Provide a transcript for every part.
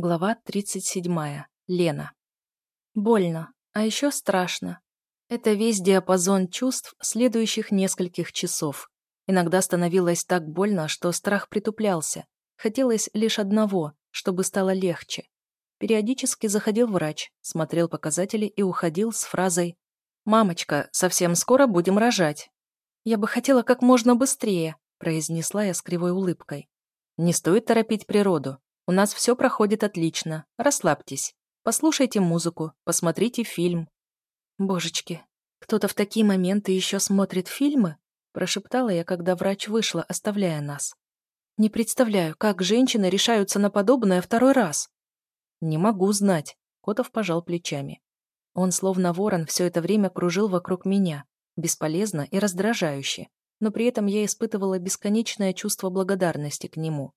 Глава 37. Лена. Больно, а еще страшно. Это весь диапазон чувств следующих нескольких часов. Иногда становилось так больно, что страх притуплялся. Хотелось лишь одного, чтобы стало легче. Периодически заходил врач, смотрел показатели и уходил с фразой «Мамочка, совсем скоро будем рожать». «Я бы хотела как можно быстрее», произнесла я с кривой улыбкой. «Не стоит торопить природу. У нас все проходит отлично. Расслабьтесь. Послушайте музыку, посмотрите фильм». «Божечки, кто-то в такие моменты еще смотрит фильмы?» прошептала я, когда врач вышла, оставляя нас. «Не представляю, как женщины решаются на подобное второй раз». «Не могу знать», — Котов пожал плечами. Он, словно ворон, все это время кружил вокруг меня, бесполезно и раздражающе, но при этом я испытывала бесконечное чувство благодарности к нему.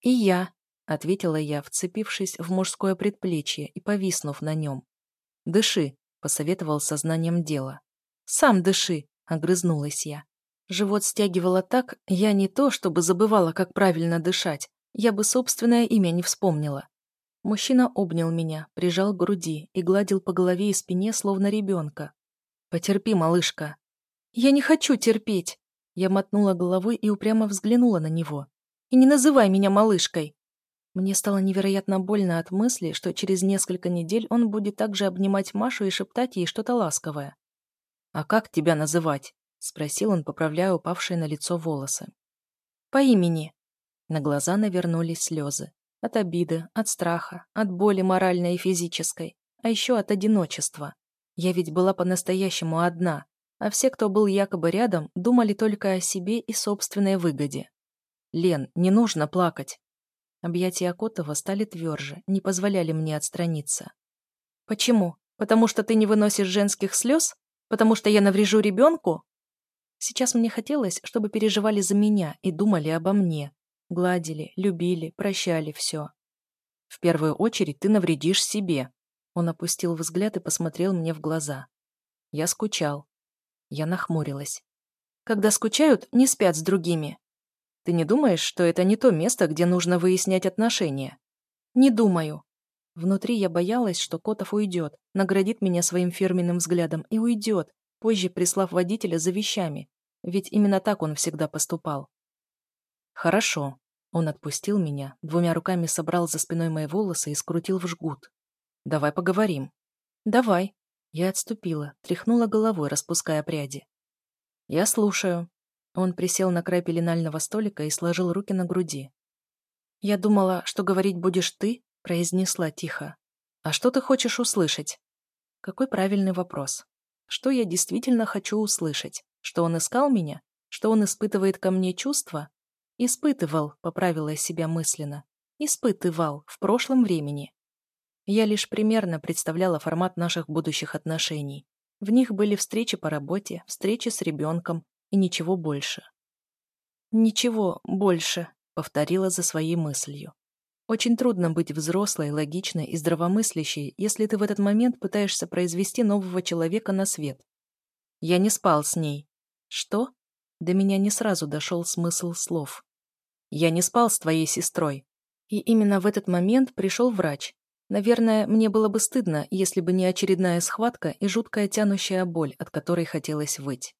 «И я», — ответила я, вцепившись в мужское предплечье и повиснув на нем. «Дыши», — посоветовал сознанием дела. «Сам дыши», — огрызнулась я. Живот стягивало так, я не то, чтобы забывала, как правильно дышать, я бы собственное имя не вспомнила. Мужчина обнял меня, прижал к груди и гладил по голове и спине, словно ребенка. «Потерпи, малышка». «Я не хочу терпеть!» Я мотнула головой и упрямо взглянула на него. «И не называй меня малышкой!» Мне стало невероятно больно от мысли, что через несколько недель он будет также обнимать Машу и шептать ей что-то ласковое. «А как тебя называть?» — спросил он, поправляя упавшие на лицо волосы. «По имени». На глаза навернулись слезы. От обиды, от страха, от боли моральной и физической, а еще от одиночества. Я ведь была по-настоящему одна, а все, кто был якобы рядом, думали только о себе и собственной выгоде. «Лен, не нужно плакать. Объятия Котова стали тверже, не позволяли мне отстраниться. «Почему? Потому что ты не выносишь женских слез? Потому что я наврежу ребенку?» Сейчас мне хотелось, чтобы переживали за меня и думали обо мне. Гладили, любили, прощали все. «В первую очередь ты навредишь себе». Он опустил взгляд и посмотрел мне в глаза. Я скучал. Я нахмурилась. «Когда скучают, не спят с другими. Ты не думаешь, что это не то место, где нужно выяснять отношения? Не думаю. Внутри я боялась, что Котов уйдет, наградит меня своим фирменным взглядом и уйдет, позже прислав водителя за вещами, ведь именно так он всегда поступал. Хорошо. Он отпустил меня, двумя руками собрал за спиной мои волосы и скрутил в жгут. Давай поговорим. Давай. Я отступила, тряхнула головой, распуская пряди. Я слушаю. Он присел на край пеленального столика и сложил руки на груди. «Я думала, что говорить будешь ты?» – произнесла тихо. «А что ты хочешь услышать?» Какой правильный вопрос. Что я действительно хочу услышать? Что он искал меня? Что он испытывает ко мне чувства? Испытывал, поправила я себя мысленно. Испытывал в прошлом времени. Я лишь примерно представляла формат наших будущих отношений. В них были встречи по работе, встречи с ребенком, и ничего больше. «Ничего больше», — повторила за своей мыслью. Очень трудно быть взрослой, логичной и здравомыслящей, если ты в этот момент пытаешься произвести нового человека на свет. Я не спал с ней. Что? До меня не сразу дошел смысл слов. Я не спал с твоей сестрой. И именно в этот момент пришел врач. Наверное, мне было бы стыдно, если бы не очередная схватка и жуткая тянущая боль, от которой хотелось выть.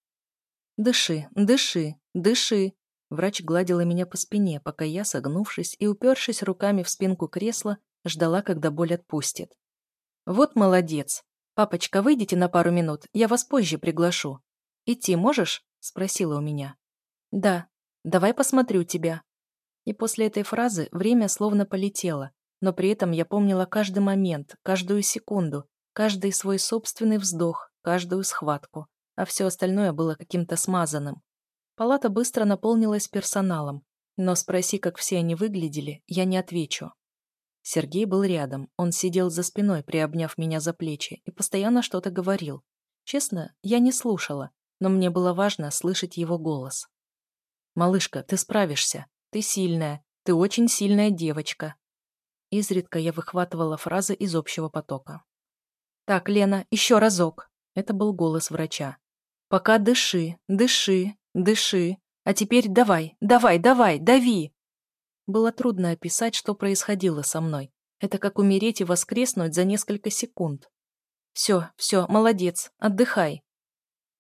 «Дыши, дыши, дыши!» Врач гладила меня по спине, пока я, согнувшись и упершись руками в спинку кресла, ждала, когда боль отпустит. «Вот молодец! Папочка, выйдите на пару минут, я вас позже приглашу. Идти можешь?» — спросила у меня. «Да. Давай посмотрю тебя». И после этой фразы время словно полетело, но при этом я помнила каждый момент, каждую секунду, каждый свой собственный вздох, каждую схватку а все остальное было каким-то смазанным. Палата быстро наполнилась персоналом, но спроси, как все они выглядели, я не отвечу. Сергей был рядом, он сидел за спиной, приобняв меня за плечи, и постоянно что-то говорил. Честно, я не слушала, но мне было важно слышать его голос. «Малышка, ты справишься. Ты сильная. Ты очень сильная девочка». Изредка я выхватывала фразы из общего потока. «Так, Лена, еще разок». Это был голос врача. Пока дыши, дыши, дыши. А теперь давай, давай, давай, дави. Было трудно описать, что происходило со мной, Это как умереть и воскреснуть за несколько секунд. Все, все, молодец, отдыхай.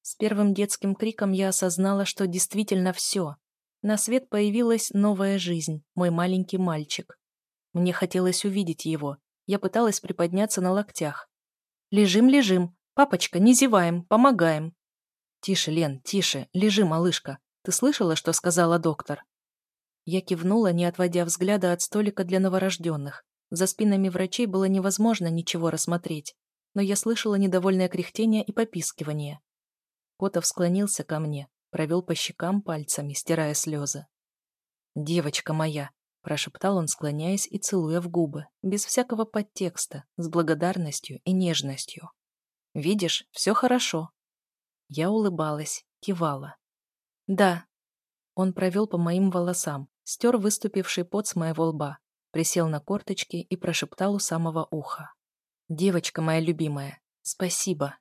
С первым детским криком я осознала, что действительно все. На свет появилась новая жизнь, мой маленький мальчик. Мне хотелось увидеть его. Я пыталась приподняться на локтях. «Лежим, лежим. Папочка, не зеваем, помогаем». «Тише, Лен, тише. Лежи, малышка. Ты слышала, что сказала доктор?» Я кивнула, не отводя взгляда от столика для новорожденных. За спинами врачей было невозможно ничего рассмотреть, но я слышала недовольное кряхтение и попискивание. Котов склонился ко мне, провел по щекам пальцами, стирая слезы. «Девочка моя!» – прошептал он, склоняясь и целуя в губы, без всякого подтекста, с благодарностью и нежностью. «Видишь, все хорошо». Я улыбалась, кивала. «Да». Он провел по моим волосам, стер выступивший пот с моего лба, присел на корточки и прошептал у самого уха. «Девочка моя любимая, спасибо».